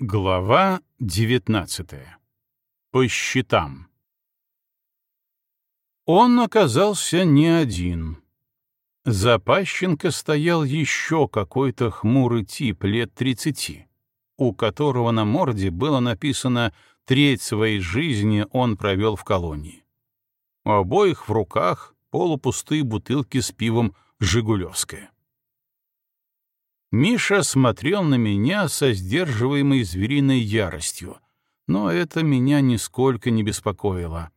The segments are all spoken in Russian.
Глава девятнадцатая. По счетам. Он оказался не один. За Пащенко стоял еще какой-то хмурый тип лет тридцати, у которого на морде было написано «Треть своей жизни он провел в колонии». У обоих в руках полупустые бутылки с пивом «Жигулевская». Миша смотрел на меня со сдерживаемой звериной яростью, но это меня нисколько не беспокоило.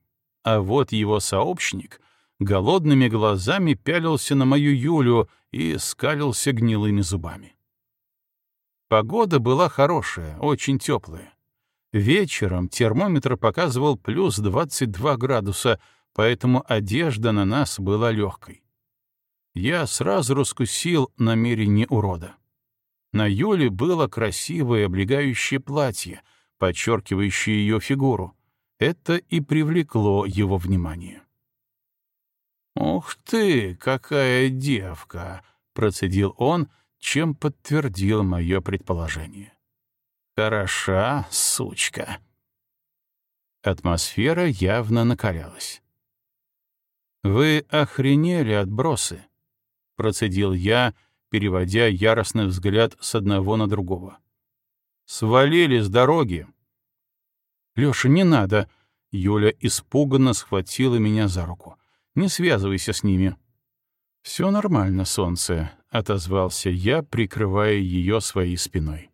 А вот его сообщник голодными глазами пялился на мою Юлю и скалился гнилыми зубами. Погода была хорошая, очень теплая. Вечером термометр показывал плюс 22 градуса, поэтому одежда на нас была легкой. Я сразу раскусил намерение урода. На Юле было красивое облегающее платье, подчеркивающее ее фигуру. Это и привлекло его внимание. «Ух ты, какая девка!» — процедил он, чем подтвердил мое предположение. «Хороша, сучка!» Атмосфера явно накалялась. «Вы охренели, отбросы!» — процедил я, — переводя яростный взгляд с одного на другого. «Свалили с дороги!» «Лёша, не надо!» Юля испуганно схватила меня за руку. «Не связывайся с ними». «Все нормально, солнце», — отозвался я, прикрывая ее своей спиной.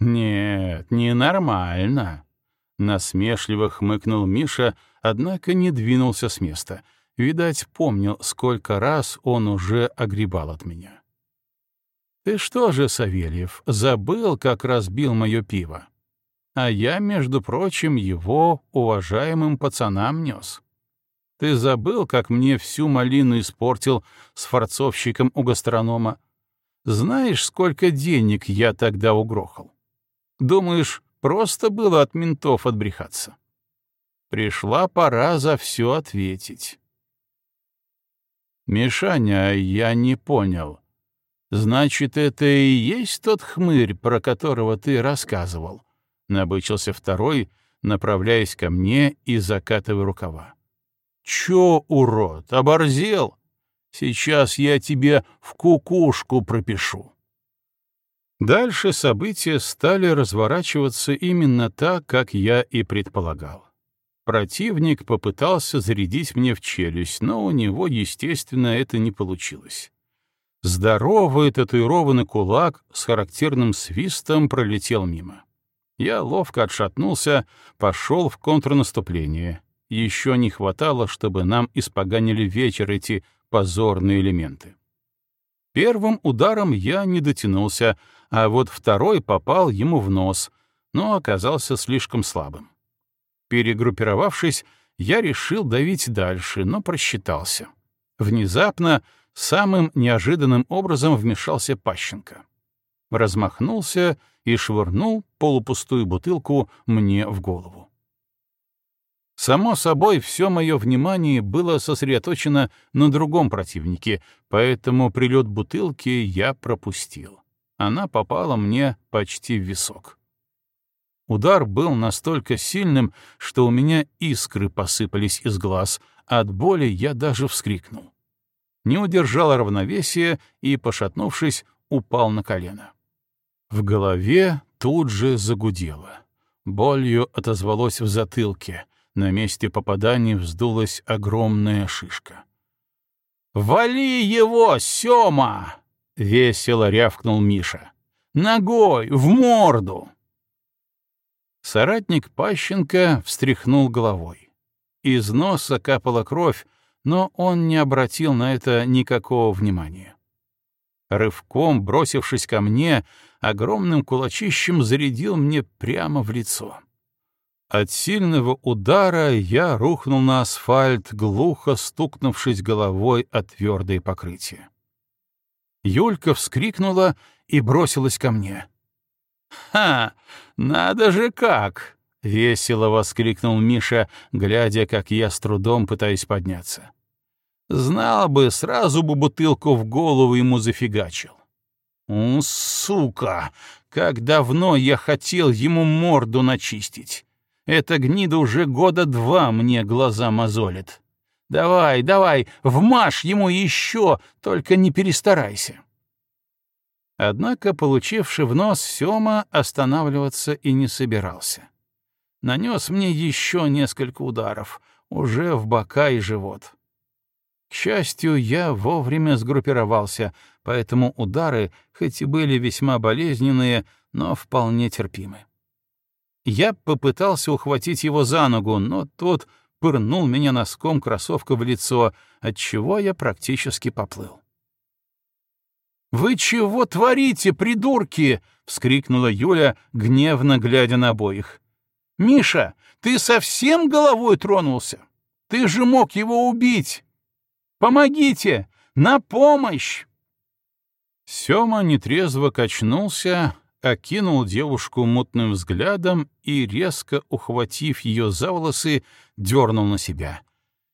«Нет, не нормально», — насмешливо хмыкнул Миша, однако не двинулся с места. Видать, помнил, сколько раз он уже огребал от меня. Ты что же, Савельев, забыл, как разбил мое пиво? А я, между прочим, его уважаемым пацанам нес. Ты забыл, как мне всю малину испортил с форцовщиком у гастронома? Знаешь, сколько денег я тогда угрохал? Думаешь, просто было от ментов отбрехаться? Пришла пора за все ответить. «Мишаня, я не понял», «Значит, это и есть тот хмырь, про которого ты рассказывал?» — набычился второй, направляясь ко мне и закатывая рукава. «Чё, урод, оборзел? Сейчас я тебе в кукушку пропишу». Дальше события стали разворачиваться именно так, как я и предполагал. Противник попытался зарядить мне в челюсть, но у него, естественно, это не получилось. Здоровый татуированный кулак с характерным свистом пролетел мимо. Я ловко отшатнулся, пошел в контрнаступление. Еще не хватало, чтобы нам испоганили вечер эти позорные элементы. Первым ударом я не дотянулся, а вот второй попал ему в нос, но оказался слишком слабым. Перегруппировавшись, я решил давить дальше, но просчитался. Внезапно самым неожиданным образом вмешался Пащенко. Размахнулся и швырнул полупустую бутылку мне в голову. Само собой, все мое внимание было сосредоточено на другом противнике, поэтому прилет бутылки я пропустил. Она попала мне почти в висок. Удар был настолько сильным, что у меня искры посыпались из глаз, от боли я даже вскрикнул не удержал равновесия и, пошатнувшись, упал на колено. В голове тут же загудело. Болью отозвалось в затылке. На месте попадания вздулась огромная шишка. «Вали его, Сёма!» — весело рявкнул Миша. «Ногой, в морду!» Соратник Пащенко встряхнул головой. Из носа капала кровь, но он не обратил на это никакого внимания. Рывком, бросившись ко мне, огромным кулачищем зарядил мне прямо в лицо. От сильного удара я рухнул на асфальт, глухо стукнувшись головой о твердое покрытие. Юлька вскрикнула и бросилась ко мне. «Ха! Надо же как!» — весело воскликнул Миша, глядя, как я с трудом пытаюсь подняться. «Знал бы, сразу бы бутылку в голову ему зафигачил». «У, сука! Как давно я хотел ему морду начистить. Эта гнида уже года два мне глаза мозолит. Давай, давай, вмажь ему еще, только не перестарайся. Однако, получивший в нос Сёма, останавливаться и не собирался. Нанес мне еще несколько ударов, уже в бока и живот. К счастью, я вовремя сгруппировался, поэтому удары, хоть и были весьма болезненные, но вполне терпимы. Я попытался ухватить его за ногу, но тот пырнул меня носком кроссовка в лицо, отчего я практически поплыл. «Вы чего творите, придурки?» — вскрикнула Юля, гневно глядя на обоих. «Миша, ты совсем головой тронулся? Ты же мог его убить! Помогите! На помощь!» Сёма нетрезво качнулся, окинул девушку мутным взглядом и, резко ухватив ее за волосы, дернул на себя.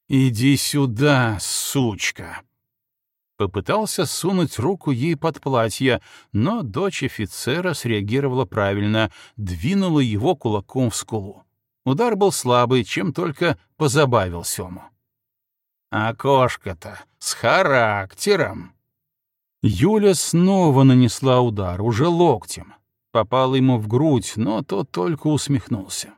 «Иди сюда, сучка!» Попытался сунуть руку ей под платье, но дочь офицера среагировала правильно, двинула его кулаком в скулу. Удар был слабый, чем только позабавил Сему. «А кошка-то с характером!» Юля снова нанесла удар, уже локтем. Попала ему в грудь, но тот только усмехнулся.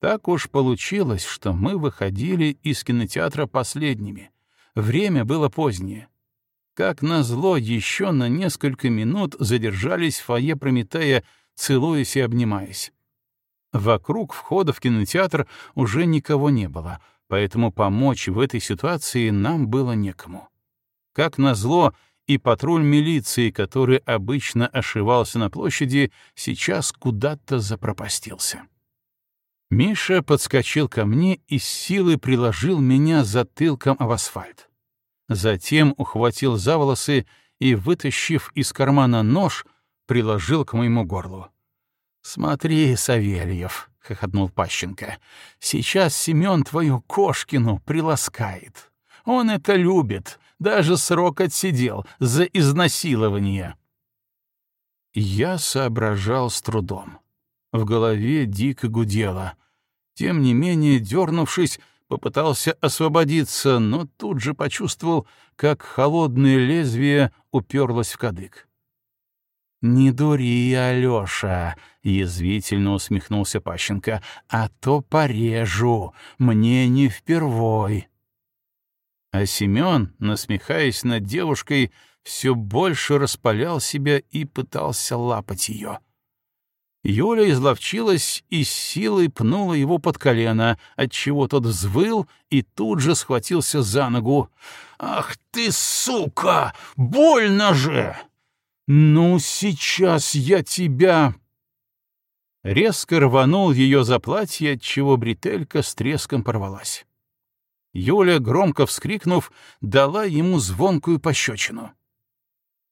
Так уж получилось, что мы выходили из кинотеатра последними — Время было позднее. Как назло, еще на несколько минут задержались в фойе Прометея, целуясь и обнимаясь. Вокруг входа в кинотеатр уже никого не было, поэтому помочь в этой ситуации нам было некому. Как назло, и патруль милиции, который обычно ошивался на площади, сейчас куда-то запропастился. Миша подскочил ко мне и силой приложил меня затылком об асфальт. Затем ухватил за волосы и, вытащив из кармана нож, приложил к моему горлу. «Смотри, Савельев», — хохотнул Пащенко, — «сейчас Семен твою кошкину приласкает. Он это любит, даже срок отсидел за изнасилование». Я соображал с трудом. В голове дико гудело. Тем не менее, дернувшись, попытался освободиться, но тут же почувствовал, как холодное лезвие уперлось в кадык. «Не дури, Алёша!» — язвительно усмехнулся Пащенко. «А то порежу! Мне не впервой!» А Семён, насмехаясь над девушкой, все больше распалял себя и пытался лапать ее. Юля изловчилась и с силой пнула его под колено, отчего тот взвыл и тут же схватился за ногу. «Ах ты, сука! Больно же!» «Ну, сейчас я тебя...» Резко рванул ее за платье, отчего бретелька с треском порвалась. Юля, громко вскрикнув, дала ему звонкую пощечину.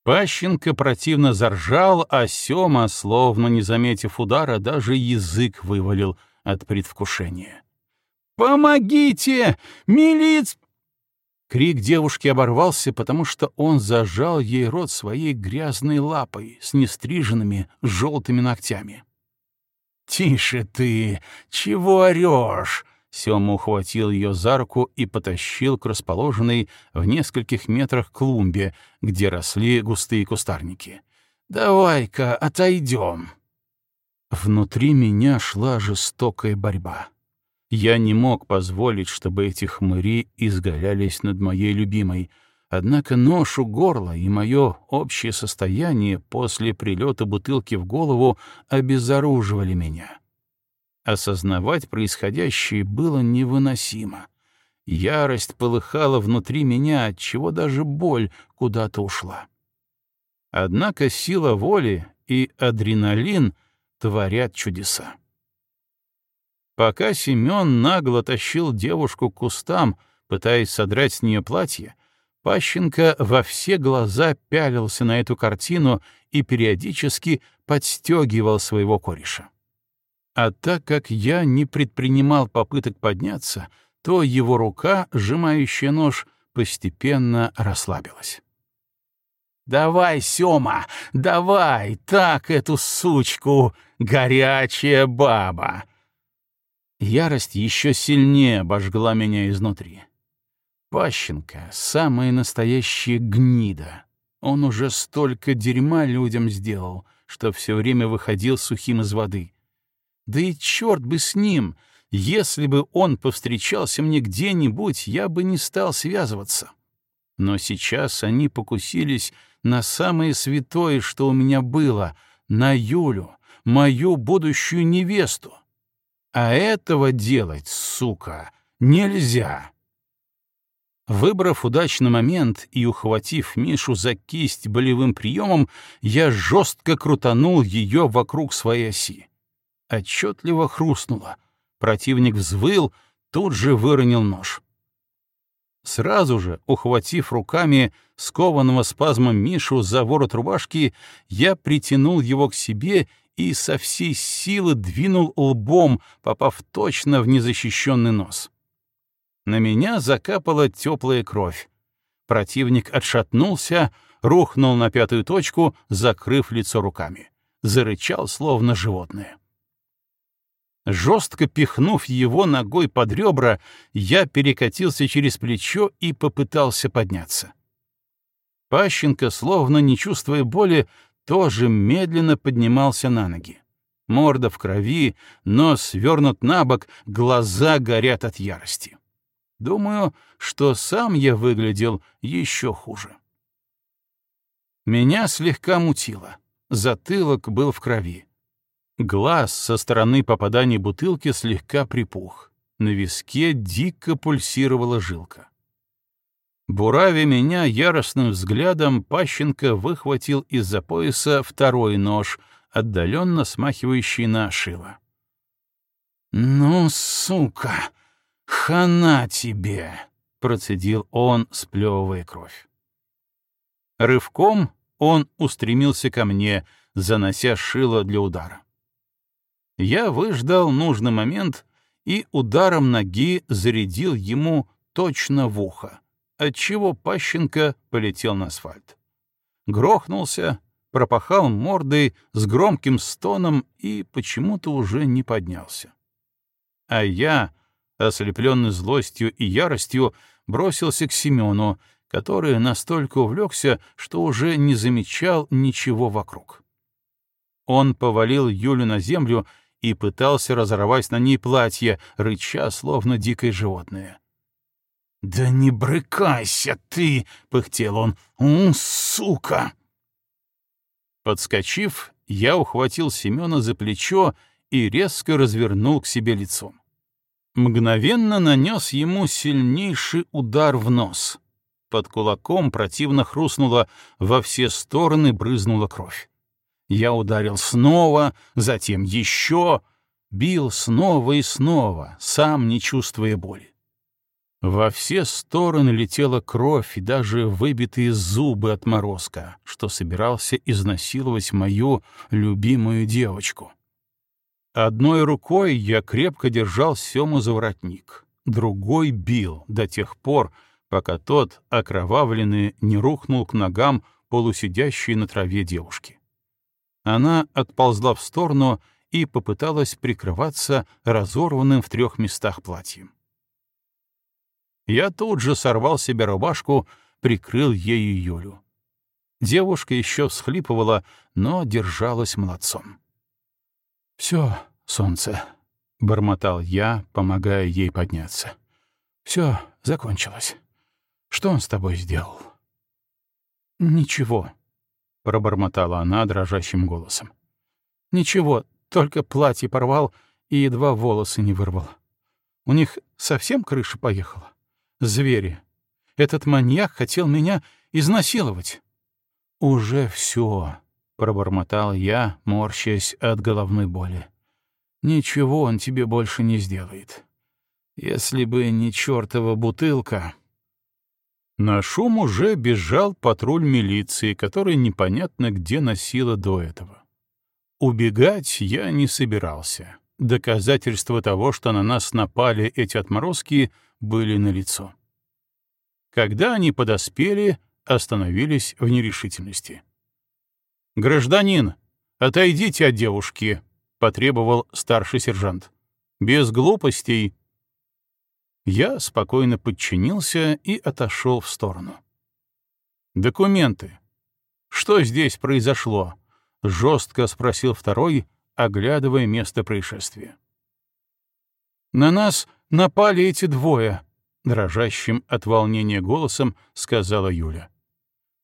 Пащенко противно заржал, а Сёма, словно не заметив удара, даже язык вывалил от предвкушения. «Помогите! Милиц!» Крик девушки оборвался, потому что он зажал ей рот своей грязной лапой с нестриженными желтыми ногтями. «Тише ты! Чего орешь?» Сёма ухватил ее за руку и потащил к расположенной в нескольких метрах клумбе, где росли густые кустарники. «Давай-ка отойдем». Внутри меня шла жестокая борьба. Я не мог позволить, чтобы эти хмыри изгалялись над моей любимой, однако нож у горла и мое общее состояние после прилета бутылки в голову обезоруживали меня. Осознавать происходящее было невыносимо. Ярость полыхала внутри меня, от чего даже боль куда-то ушла. Однако сила воли и адреналин творят чудеса. Пока Семен нагло тащил девушку к кустам, пытаясь содрать с нее платье, Пащенко во все глаза пялился на эту картину и периодически подстегивал своего кореша. А так как я не предпринимал попыток подняться, то его рука, сжимающая нож, постепенно расслабилась. Давай, Сёма, давай, так эту сучку, горячая баба!» Ярость еще сильнее обожгла меня изнутри. Пащенко — самая настоящая гнида. Он уже столько дерьма людям сделал, что все время выходил сухим из воды. Да и черт бы с ним! Если бы он повстречался мне где-нибудь, я бы не стал связываться. Но сейчас они покусились на самое святое, что у меня было, на Юлю, мою будущую невесту. А этого делать, сука, нельзя. Выбрав удачный момент и ухватив Мишу за кисть болевым приемом, я жестко крутанул ее вокруг своей оси. Отчетливо хрустнуло. Противник взвыл, тут же выронил нож. Сразу же, ухватив руками скованного спазмом Мишу за ворот рубашки, я притянул его к себе и со всей силы двинул лбом, попав точно в незащищенный нос. На меня закапала теплая кровь. Противник отшатнулся, рухнул на пятую точку, закрыв лицо руками. Зарычал, словно животное. Жестко пихнув его ногой под ребра, я перекатился через плечо и попытался подняться. Пащенко, словно не чувствуя боли, тоже медленно поднимался на ноги. Морда в крови, нос свернут на бок, глаза горят от ярости. Думаю, что сам я выглядел еще хуже. Меня слегка мутило. Затылок был в крови. Глаз со стороны попадания бутылки слегка припух. На виске дико пульсировала жилка. Бурави меня яростным взглядом, Пащенко выхватил из-за пояса второй нож, отдаленно смахивающий на шило. «Ну, сука, хана тебе!» — процедил он, сплевывая кровь. Рывком он устремился ко мне, занося шило для удара. Я выждал нужный момент и ударом ноги зарядил ему точно в ухо, отчего Пащенко полетел на асфальт. Грохнулся, пропахал мордой с громким стоном и почему-то уже не поднялся. А я, ослепленный злостью и яростью, бросился к Семену, который настолько увлекся, что уже не замечал ничего вокруг. Он повалил Юлю на землю и пытался разорвать на ней платье, рыча, словно дикое животное. «Да не брыкайся ты!» — пыхтел он. «У, сука!» Подскочив, я ухватил Семена за плечо и резко развернул к себе лицом. Мгновенно нанес ему сильнейший удар в нос. Под кулаком противно хрустнуло, во все стороны брызнула кровь. Я ударил снова, затем еще, бил снова и снова, сам не чувствуя боли. Во все стороны летела кровь и даже выбитые зубы от морозка, что собирался изнасиловать мою любимую девочку. Одной рукой я крепко держал Сему за воротник, другой бил до тех пор, пока тот, окровавленный, не рухнул к ногам полусидящей на траве девушки. Она отползла в сторону и попыталась прикрываться разорванным в трех местах платьем. Я тут же сорвал себе рубашку, прикрыл ею Юлю. Девушка еще всхлипывала, но держалась молодцом. «Все, солнце», — бормотал я, помогая ей подняться. «Все, закончилось. Что он с тобой сделал?» «Ничего», пробормотала она дрожащим голосом. Ничего, только платье порвал и едва волосы не вырвал. У них совсем крыша поехала. Звери. Этот маньяк хотел меня изнасиловать. Уже все, пробормотал я, морщась от головной боли. Ничего он тебе больше не сделает. Если бы не чертова бутылка... На шум уже бежал патруль милиции, который непонятно где носила до этого. Убегать я не собирался. Доказательства того, что на нас напали эти отморозки, были налицо. Когда они подоспели, остановились в нерешительности. «Гражданин, отойдите от девушки», — потребовал старший сержант. «Без глупостей». Я спокойно подчинился и отошел в сторону. «Документы. Что здесь произошло?» — жестко спросил второй, оглядывая место происшествия. «На нас напали эти двое», — дрожащим от волнения голосом сказала Юля.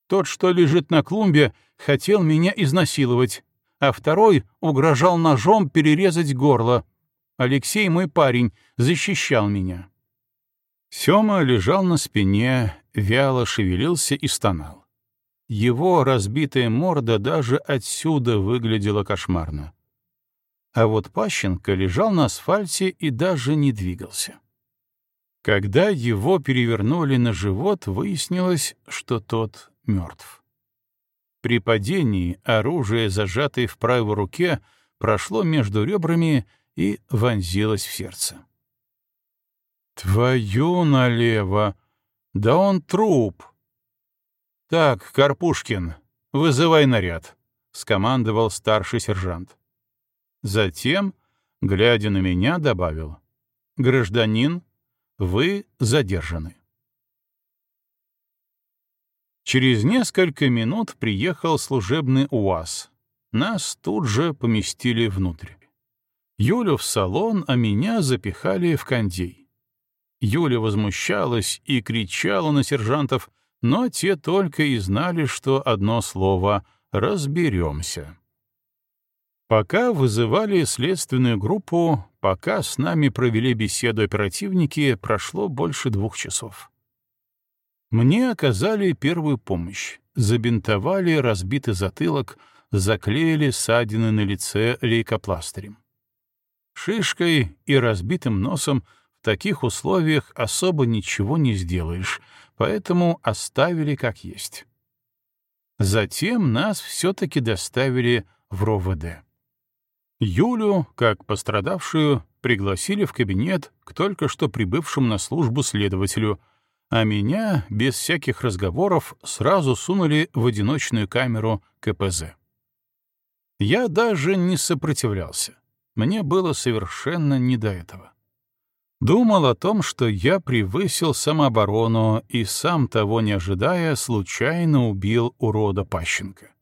«Тот, что лежит на клумбе, хотел меня изнасиловать, а второй угрожал ножом перерезать горло. Алексей, мой парень, защищал меня». Сёма лежал на спине, вяло шевелился и стонал. Его разбитая морда даже отсюда выглядела кошмарно. А вот Пащенко лежал на асфальте и даже не двигался. Когда его перевернули на живот, выяснилось, что тот мертв. При падении оружие, зажатое в правой руке, прошло между ребрами и вонзилось в сердце. «Твою налево! Да он труп!» «Так, Карпушкин, вызывай наряд», — скомандовал старший сержант. Затем, глядя на меня, добавил. «Гражданин, вы задержаны». Через несколько минут приехал служебный УАЗ. Нас тут же поместили внутрь. Юлю в салон, а меня запихали в кондей. Юля возмущалась и кричала на сержантов — но те только и знали, что одно слово «разберемся». Пока вызывали следственную группу, пока с нами провели беседу оперативники, прошло больше двух часов. Мне оказали первую помощь, забинтовали разбитый затылок, заклеили ссадины на лице лейкопластырем. Шишкой и разбитым носом таких условиях особо ничего не сделаешь, поэтому оставили как есть. Затем нас все-таки доставили в РОВД. Юлю, как пострадавшую, пригласили в кабинет к только что прибывшему на службу следователю, а меня, без всяких разговоров, сразу сунули в одиночную камеру КПЗ. Я даже не сопротивлялся. Мне было совершенно не до этого. Думал о том, что я превысил самооборону и, сам того не ожидая, случайно убил урода Пащенко.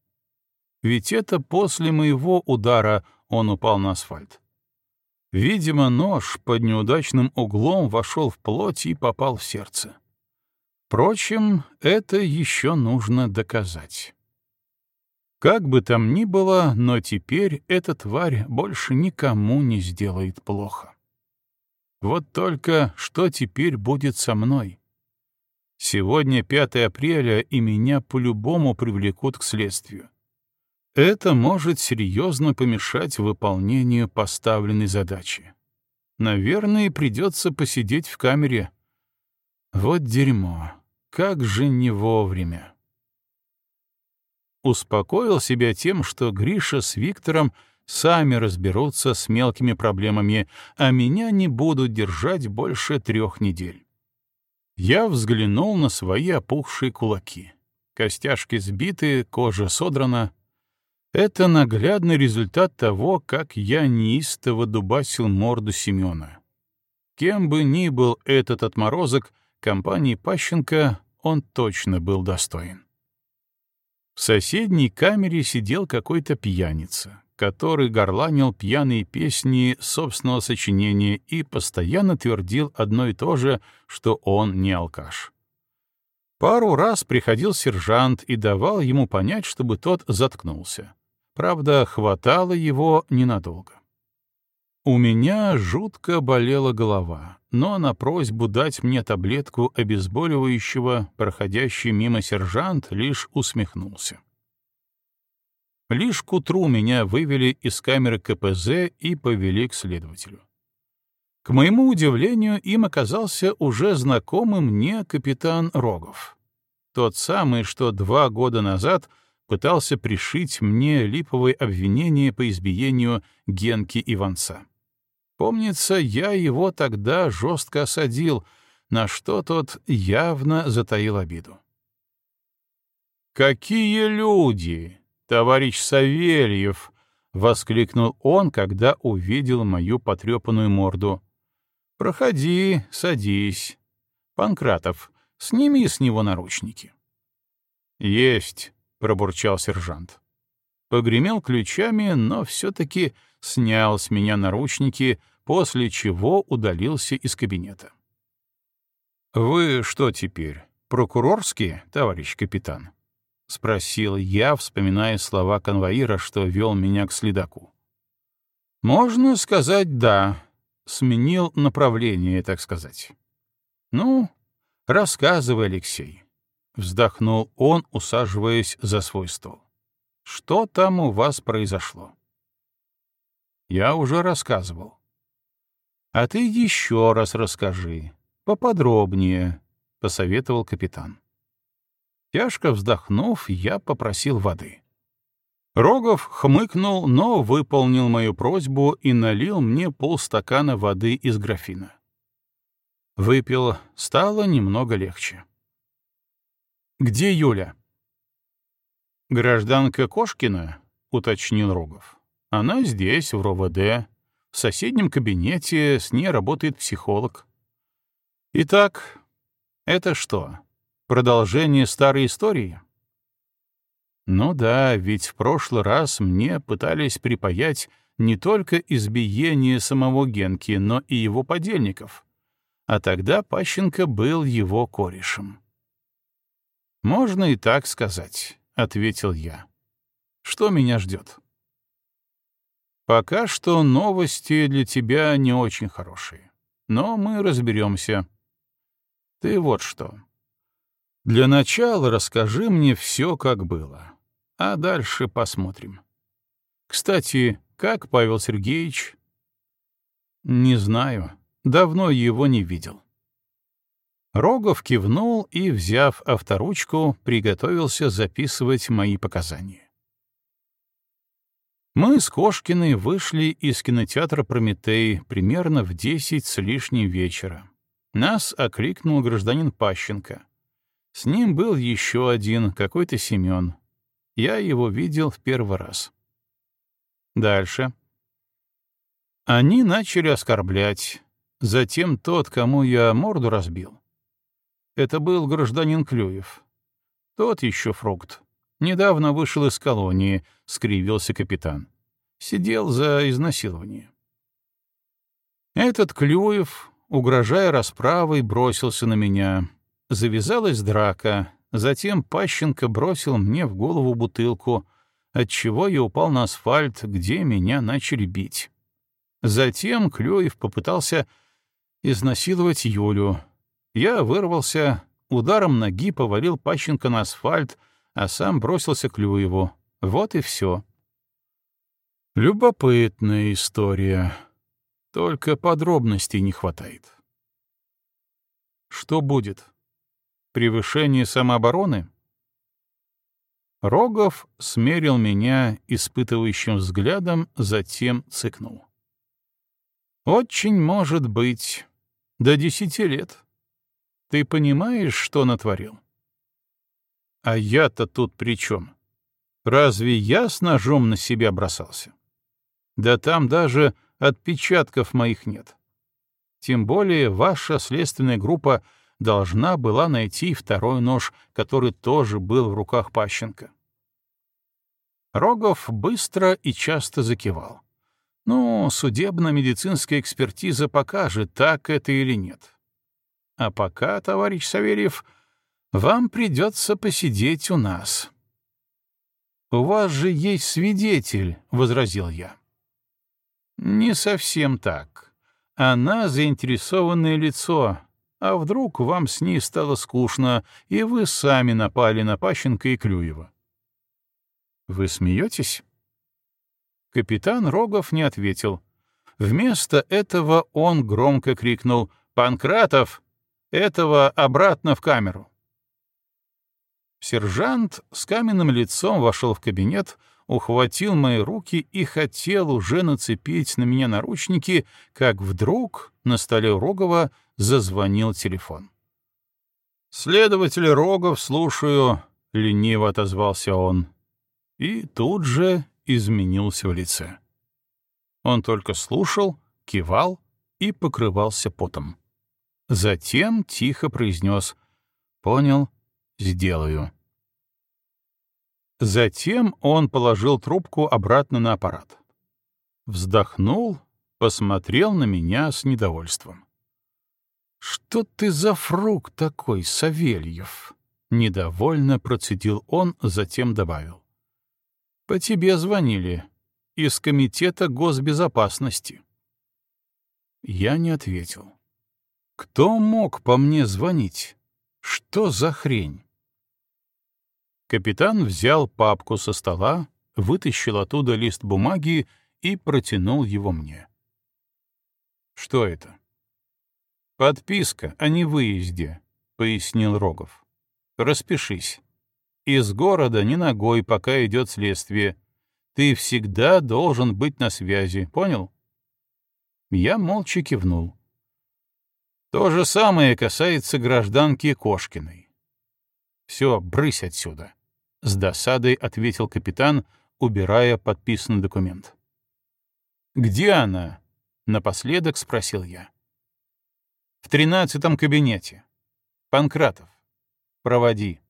Ведь это после моего удара он упал на асфальт. Видимо, нож под неудачным углом вошел в плоть и попал в сердце. Впрочем, это еще нужно доказать. Как бы там ни было, но теперь эта тварь больше никому не сделает плохо. Вот только что теперь будет со мной? Сегодня 5 апреля, и меня по-любому привлекут к следствию. Это может серьезно помешать выполнению поставленной задачи. Наверное, придется посидеть в камере. Вот дерьмо. Как же не вовремя. Успокоил себя тем, что Гриша с Виктором — сами разберутся с мелкими проблемами, а меня не будут держать больше трех недель. Я взглянул на свои опухшие кулаки. Костяшки сбиты, кожа содрана. Это наглядный результат того, как я неистово дубасил морду Семена. Кем бы ни был этот отморозок, компании Пащенко он точно был достоин. В соседней камере сидел какой-то пьяница, который горланил пьяные песни собственного сочинения и постоянно твердил одно и то же, что он не алкаш. Пару раз приходил сержант и давал ему понять, чтобы тот заткнулся. Правда, хватало его ненадолго. У меня жутко болела голова, но на просьбу дать мне таблетку обезболивающего проходящий мимо сержант лишь усмехнулся. Лишь к утру меня вывели из камеры КПЗ и повели к следователю. К моему удивлению, им оказался уже знакомый мне капитан Рогов. Тот самый, что два года назад пытался пришить мне липовое обвинение по избиению Генки Иванца. Помнится, я его тогда жестко осадил, на что тот явно затаил обиду. «Какие люди, товарищ Савельев!» — воскликнул он, когда увидел мою потрепанную морду. «Проходи, садись. Панкратов, сними с него наручники». «Есть», — пробурчал сержант. Погремел ключами, но все-таки снял с меня наручники, после чего удалился из кабинета. «Вы что теперь, прокурорские, товарищ капитан?» — спросил я, вспоминая слова конвоира, что вел меня к следаку. «Можно сказать «да», сменил направление, так сказать. «Ну, рассказывай, Алексей», — вздохнул он, усаживаясь за свой стол. «Что там у вас произошло?» «Я уже рассказывал». «А ты еще раз расскажи, поподробнее», — посоветовал капитан. Тяжко вздохнув, я попросил воды. Рогов хмыкнул, но выполнил мою просьбу и налил мне полстакана воды из графина. Выпил, стало немного легче. «Где Юля?» «Гражданка Кошкина», — уточнил Рогов. «Она здесь, в РОВД. В соседнем кабинете с ней работает психолог. Итак, это что, продолжение старой истории? Ну да, ведь в прошлый раз мне пытались припаять не только избиение самого Генки, но и его подельников. А тогда Пащенко был его корешем. «Можно и так сказать», — ответил я. «Что меня ждет?» «Пока что новости для тебя не очень хорошие, но мы разберемся. Ты вот что. Для начала расскажи мне все, как было, а дальше посмотрим. Кстати, как Павел Сергеевич? Не знаю, давно его не видел. Рогов кивнул и, взяв авторучку, приготовился записывать мои показания. Мы с Кошкиной вышли из кинотеатра «Прометей» примерно в десять с лишним вечера. Нас окликнул гражданин Пащенко. С ним был еще один, какой-то Семен. Я его видел в первый раз. Дальше. Они начали оскорблять. Затем тот, кому я морду разбил. Это был гражданин Клюев. Тот еще фрукт. Недавно вышел из колонии, — скривился капитан. Сидел за изнасилование. Этот Клюев угрожая расправой, бросился на меня. Завязалась драка, затем Пащенко бросил мне в голову бутылку, отчего я упал на асфальт, где меня начали бить. Затем Клюев попытался изнасиловать Юлю. Я вырвался, ударом ноги повалил Пащенко на асфальт, а сам бросился к Клюеву. Вот и все. Любопытная история. Только подробностей не хватает. Что будет? Превышение самообороны? Рогов смерил меня испытывающим взглядом, затем цыкнул. «Очень может быть. До десяти лет. Ты понимаешь, что натворил?» «А я-то тут при чем? Разве я с ножом на себя бросался? Да там даже отпечатков моих нет. Тем более ваша следственная группа должна была найти второй нож, который тоже был в руках Пащенко. Рогов быстро и часто закивал. Ну, судебно-медицинская экспертиза покажет, так это или нет. А пока, товарищ Савельев, вам придется посидеть у нас. — У вас же есть свидетель, — возразил я. Не совсем так. Она заинтересованное лицо, а вдруг вам с ней стало скучно, и вы сами напали на Пащенко и Клюева? Вы смеетесь? Капитан Рогов не ответил. Вместо этого он громко крикнул «Панкратов! Этого обратно в камеру!» Сержант с каменным лицом вошел в кабинет, ухватил мои руки и хотел уже нацепить на меня наручники, как вдруг на столе Рогова зазвонил телефон. «Следователь Рогов, слушаю. — лениво отозвался он. И тут же изменился в лице. Он только слушал, кивал и покрывался потом. Затем тихо произнес «Понял, сделаю». Затем он положил трубку обратно на аппарат. Вздохнул, посмотрел на меня с недовольством. «Что ты за фрукт такой, Савельев?» Недовольно процедил он, затем добавил. «По тебе звонили. Из Комитета госбезопасности». Я не ответил. «Кто мог по мне звонить? Что за хрень?» Капитан взял папку со стола, вытащил оттуда лист бумаги и протянул его мне. «Что это?» «Подписка о невыезде», — пояснил Рогов. «Распишись. Из города ни ногой, пока идет следствие. Ты всегда должен быть на связи, понял?» Я молча кивнул. То же самое касается гражданки Кошкиной. «Все, брысь отсюда», — с досадой ответил капитан, убирая подписанный документ. «Где она?» — напоследок спросил я. В тринадцатом кабинете. Панкратов. Проводи.